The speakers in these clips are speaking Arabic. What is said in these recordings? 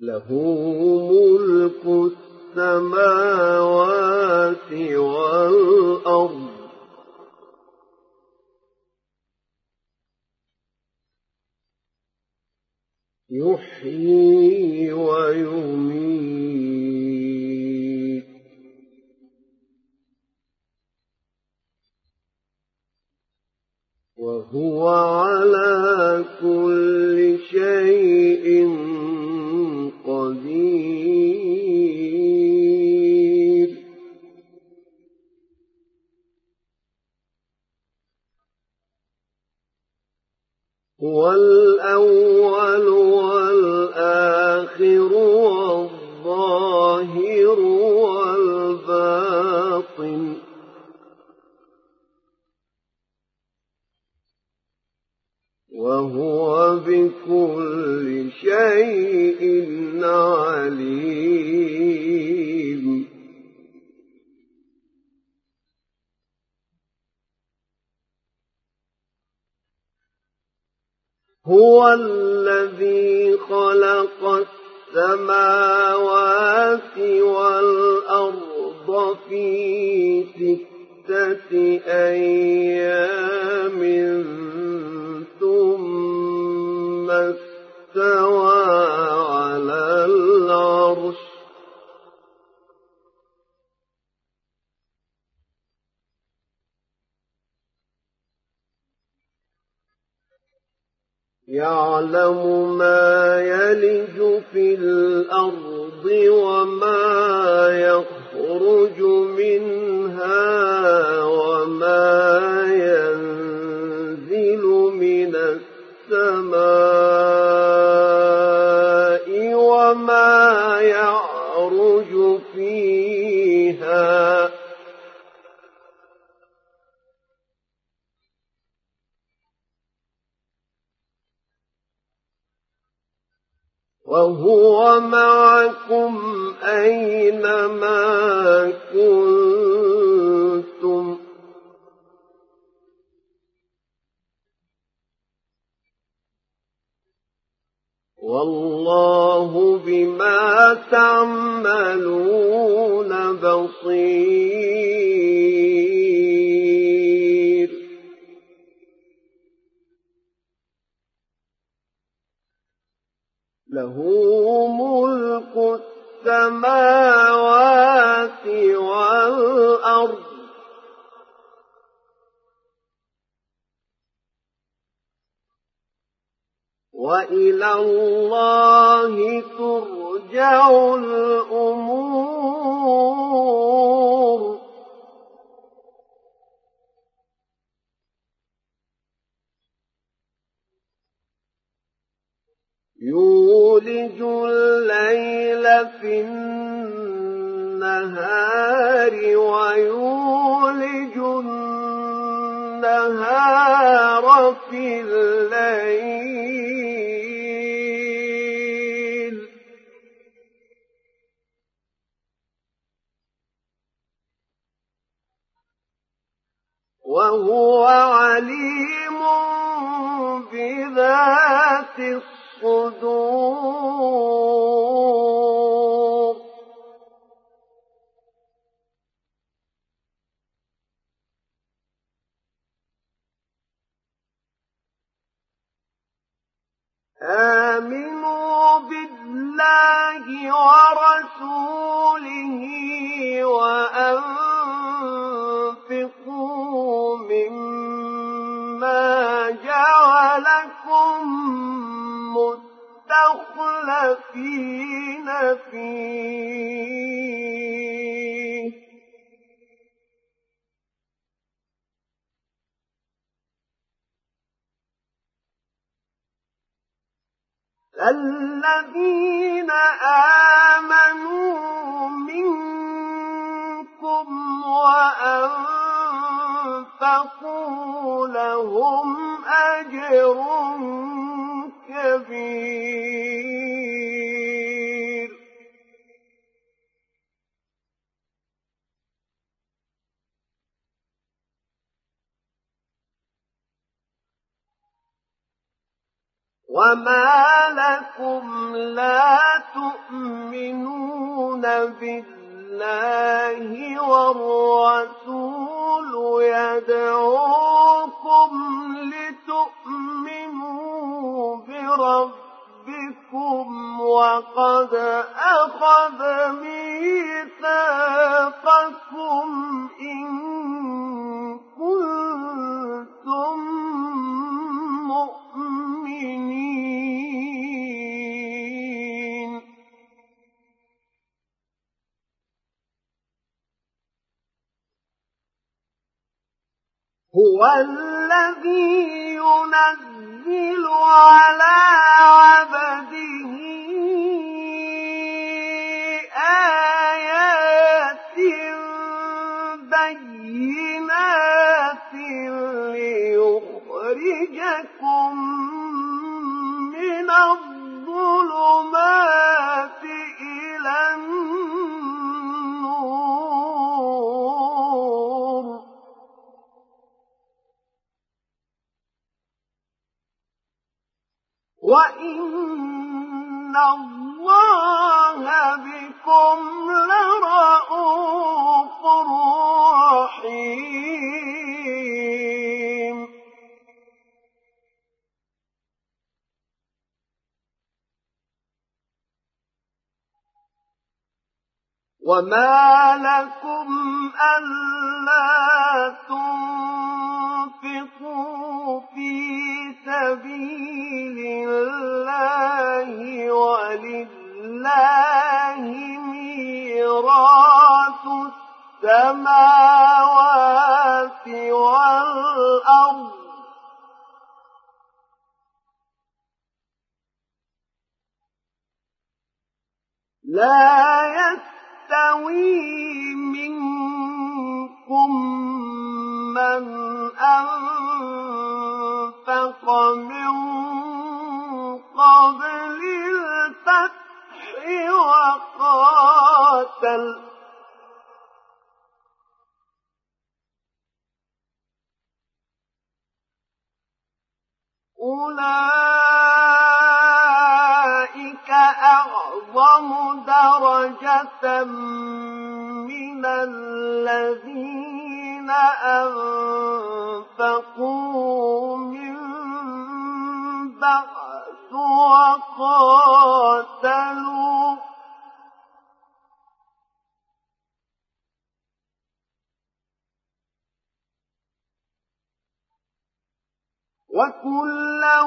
له ملك السماوات والأرض. يحيي ويميت. وهو على كل شيء والأرض في ستة أيام ثم استوى على العرش. يعلم ما يلج في الأرض وما يخرج منها وما ينزل من السماء وما يعرج فيها. وهو معكم تعملون بصير. له ملك السماوات والأرض. وإلى الله ترجع الأمور. يولج الليل في النهار ويولج النهار في الليل جعلكم مستخلفين فيه. الذين آمنوا منكم وأنفقوا لهم أجر كبير وما لكم لا تؤمنون بالله والرسول يدعوكم وإن الله بكم لرءوف رحيم وما لا يستوي منكم من أنفق من قبل الفتح وقاتل. أولئك أعظم درجة من الذين أنفقوا من بعد وقاتلوا وكلا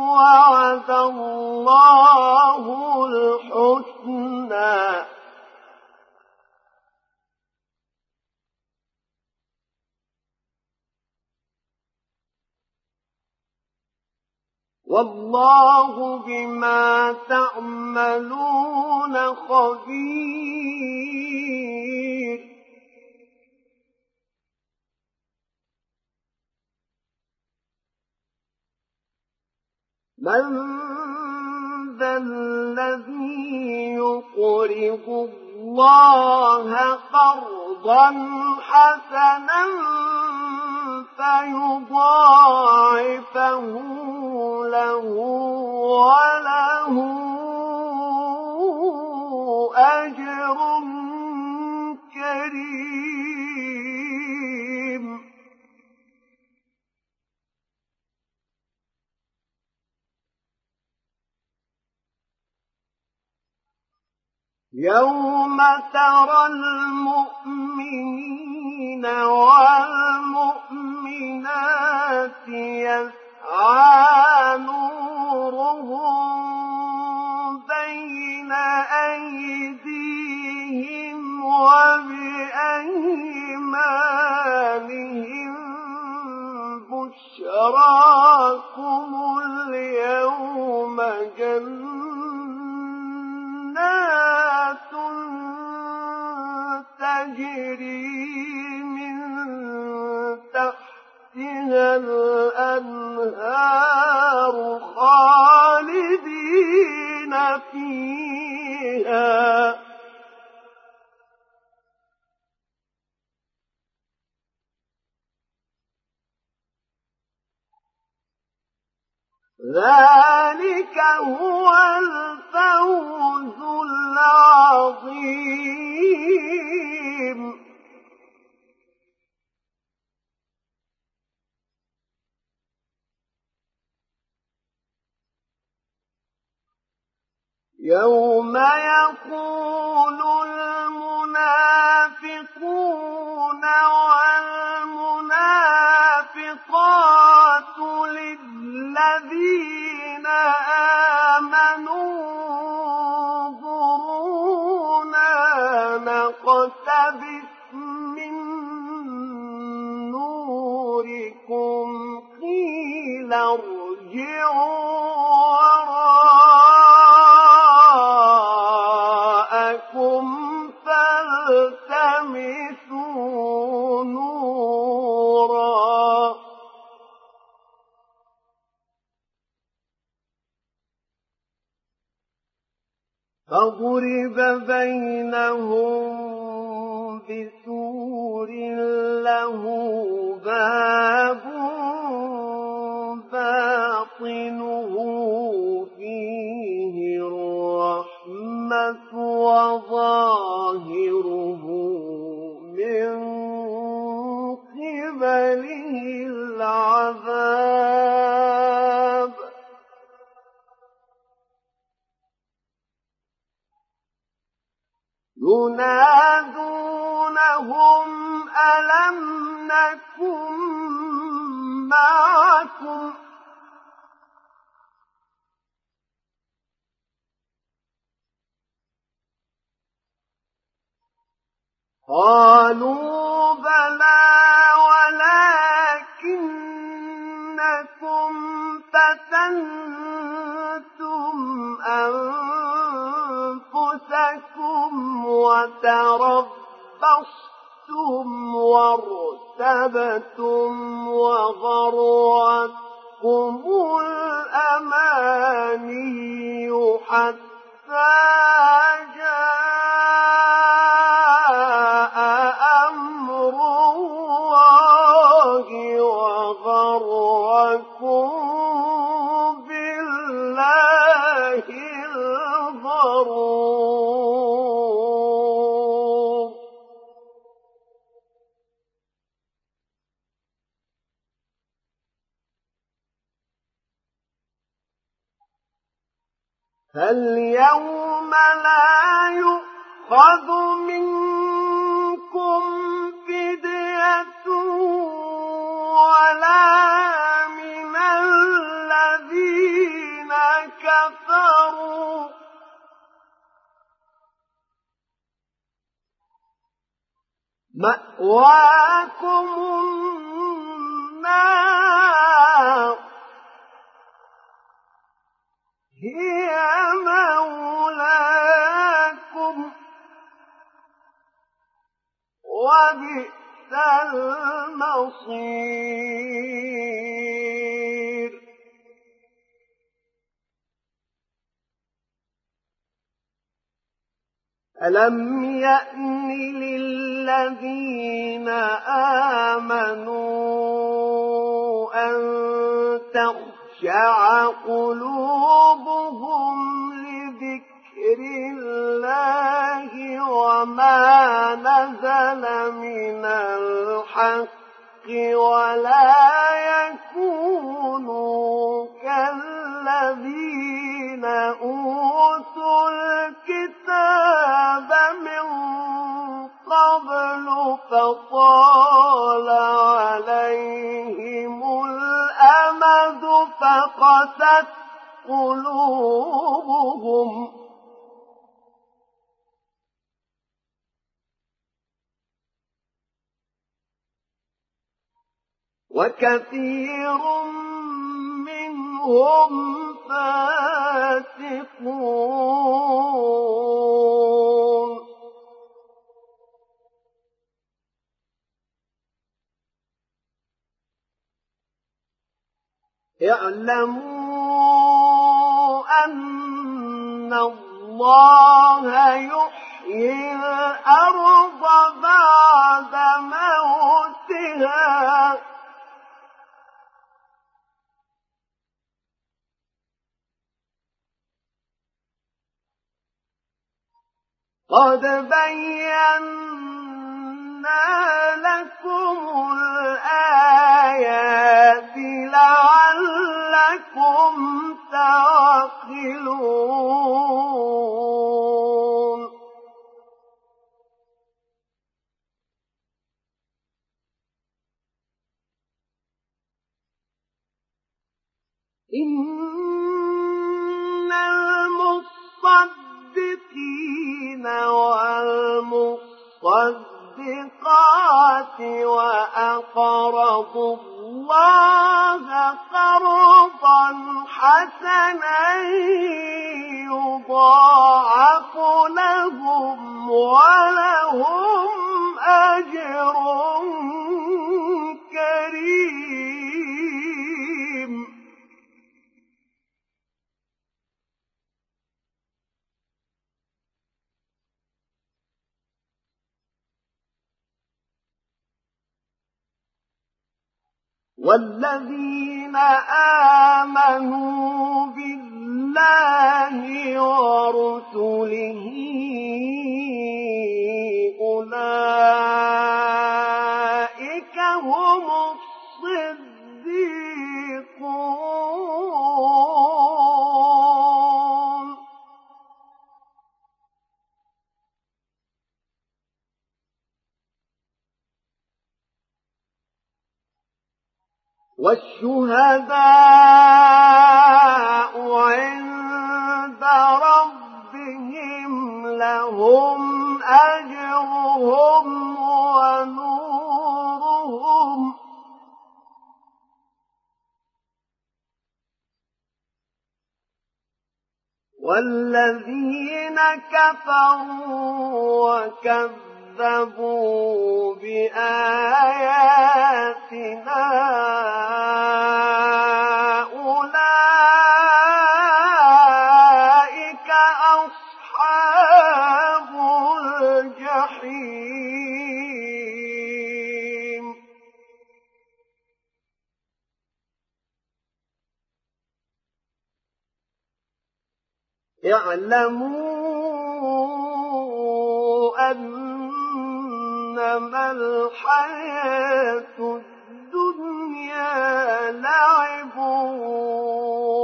وعد الله والله بما تعملون خبير. من ذا الذي يقرض الله قرضا حسنا فيضاعفه له وله أجر كريم. يوم ترى المؤمنين الظلمات يسعى نورهم بين أيديهم وبأيمانهم. بشراكم اليوم جنات تجري فيها الأنهار خالدين فيها. ذلك هو الفوز العظيم. يوم يقول المنافقون والمنافقات للذين آمنوا انظرونا نقتبس من نوركم قيل ارجعوا فالتمسوا نورا. فضرب بينهم معكم قالوا بلى ولكنكم فتنتم أنفسكم وتربصتم وارتبتم وغرتكم الأماني حتى فاليوم لا يؤخذ منكم فدية ولا من الذين كفروا. مأواكم النار. هي مولاكم. وبئس المصير. ألم يأن للذين آمنوا أن تخشع قلوبهم نزل من الحق ولا يكونوا كالذين أوتوا الكتاب من قبل فطال عليهم الأمد فقست قلوبهم وكثير منهم فاسقون. اعلموا أن الله يحيي الأرض بعد موتها. قد بينا لكم الآيات لعلكم تعقلون. إن المصدقين والمصدقات وأقرضوا الله قرضا حسنا يضاعف لهم ولهم أجر والذين آمنوا بالله ورسله أولئك هم الصديقون. اعلموا أنما الحياة الدنيا لعب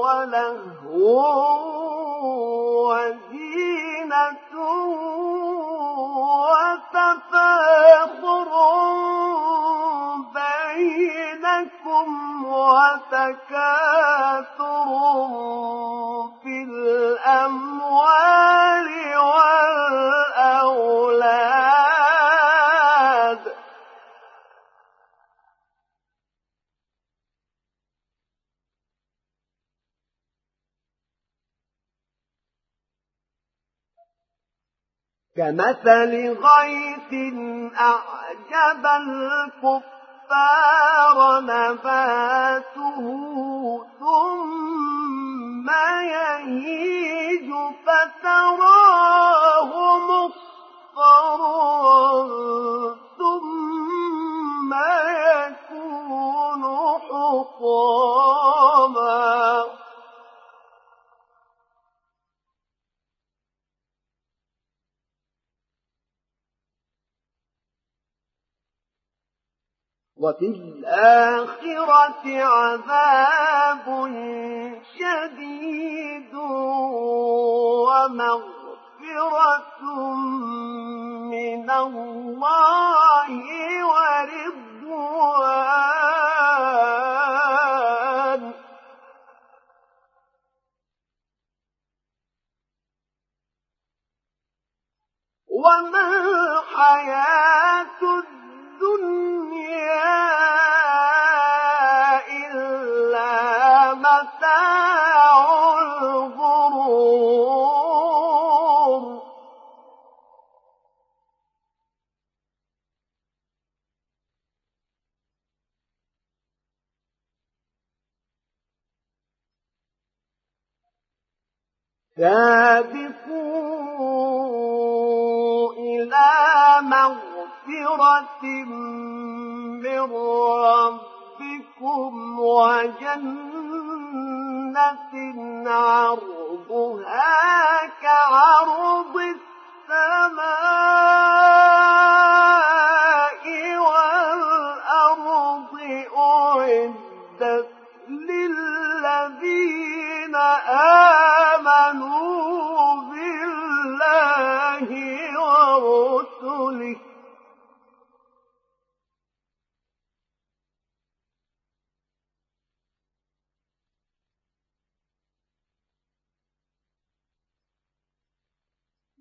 ولهو وزينة وتفاخر بينكم وتكاثر الأموال والأولاد. كمثل غيث أعجب الكفار نباته ثم يهيج فتراه وفي الآخرة عذاب شديد ومغفرة من الله ورضوان. وما الحياة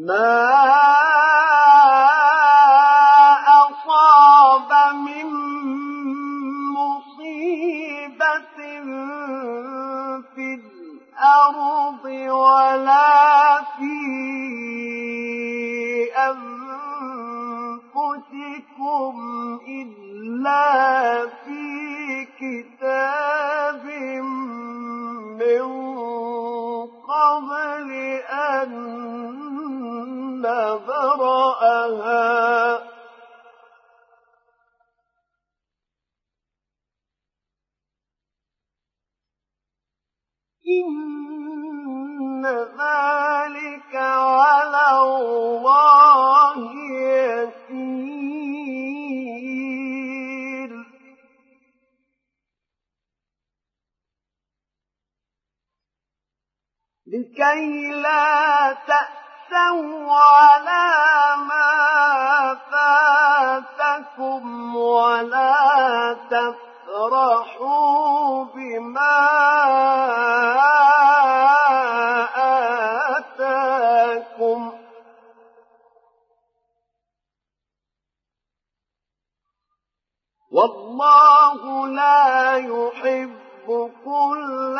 ما لكي لا تأسوا على ما فاتكم ولا تفرحوا بما آتاكم. والله لا يحب كل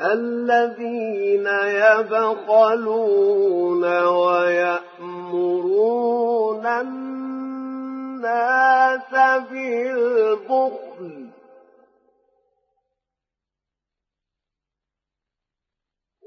الذين يبخلون ويأمرون الناس بالبخل.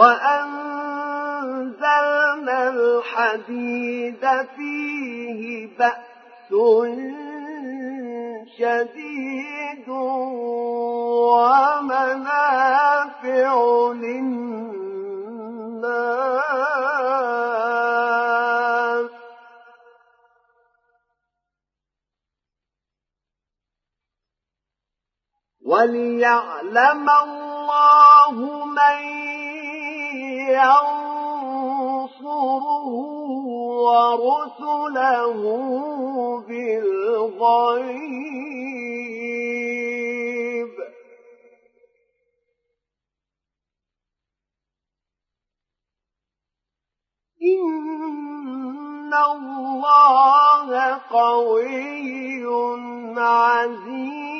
وأنزلنا الحديد فيه بأس شديد ومنافع للناس. وليعلم الله من ينصره ورسله بالغيب. إن الله قوي عزيز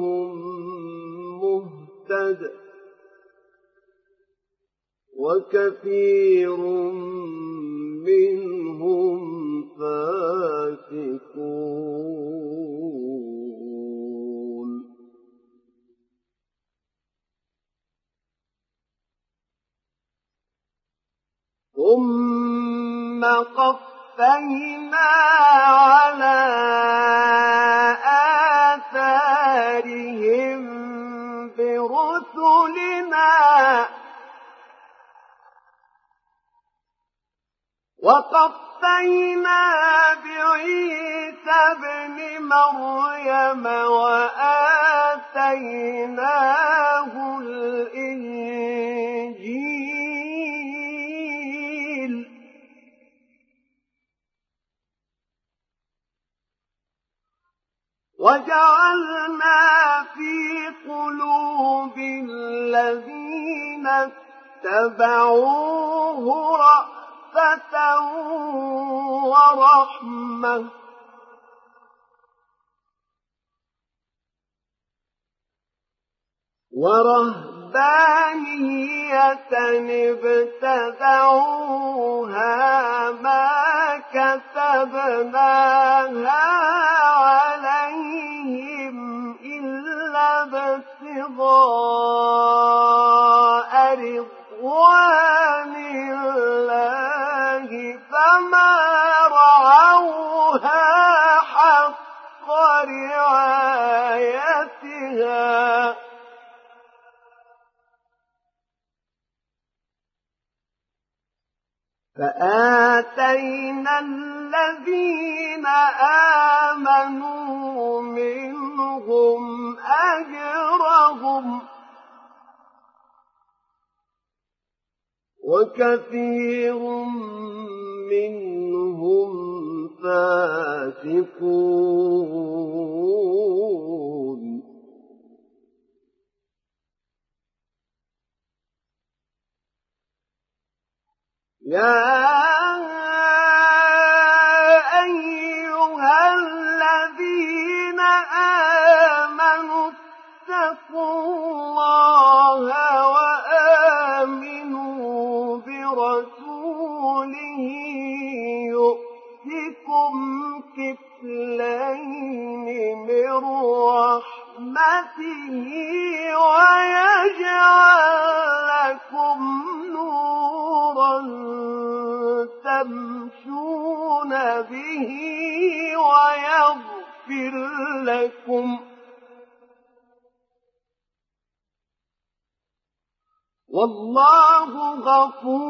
وكثير منهم فاسقون. ثم قفينا على وقفينا بعيسى ابن مريم وآتيناه الإنجيل. وجعلنا في قلوب الذين اتبعوه رأفة ورحمة. ورهبانية ابتدعوها ما كتبناها عليهم إلا ابتغاء رضوان فما رعوها حق رعايتها فآتينا الذين آمنوا منهم أجرهم وكثير منهم فاسقون. يا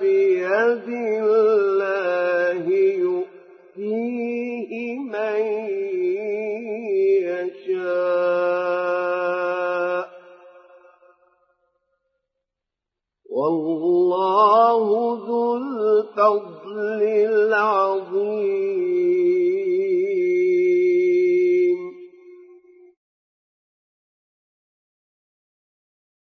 بيد الله يؤتيه من يشاء. والله ذو الفضل العظيم.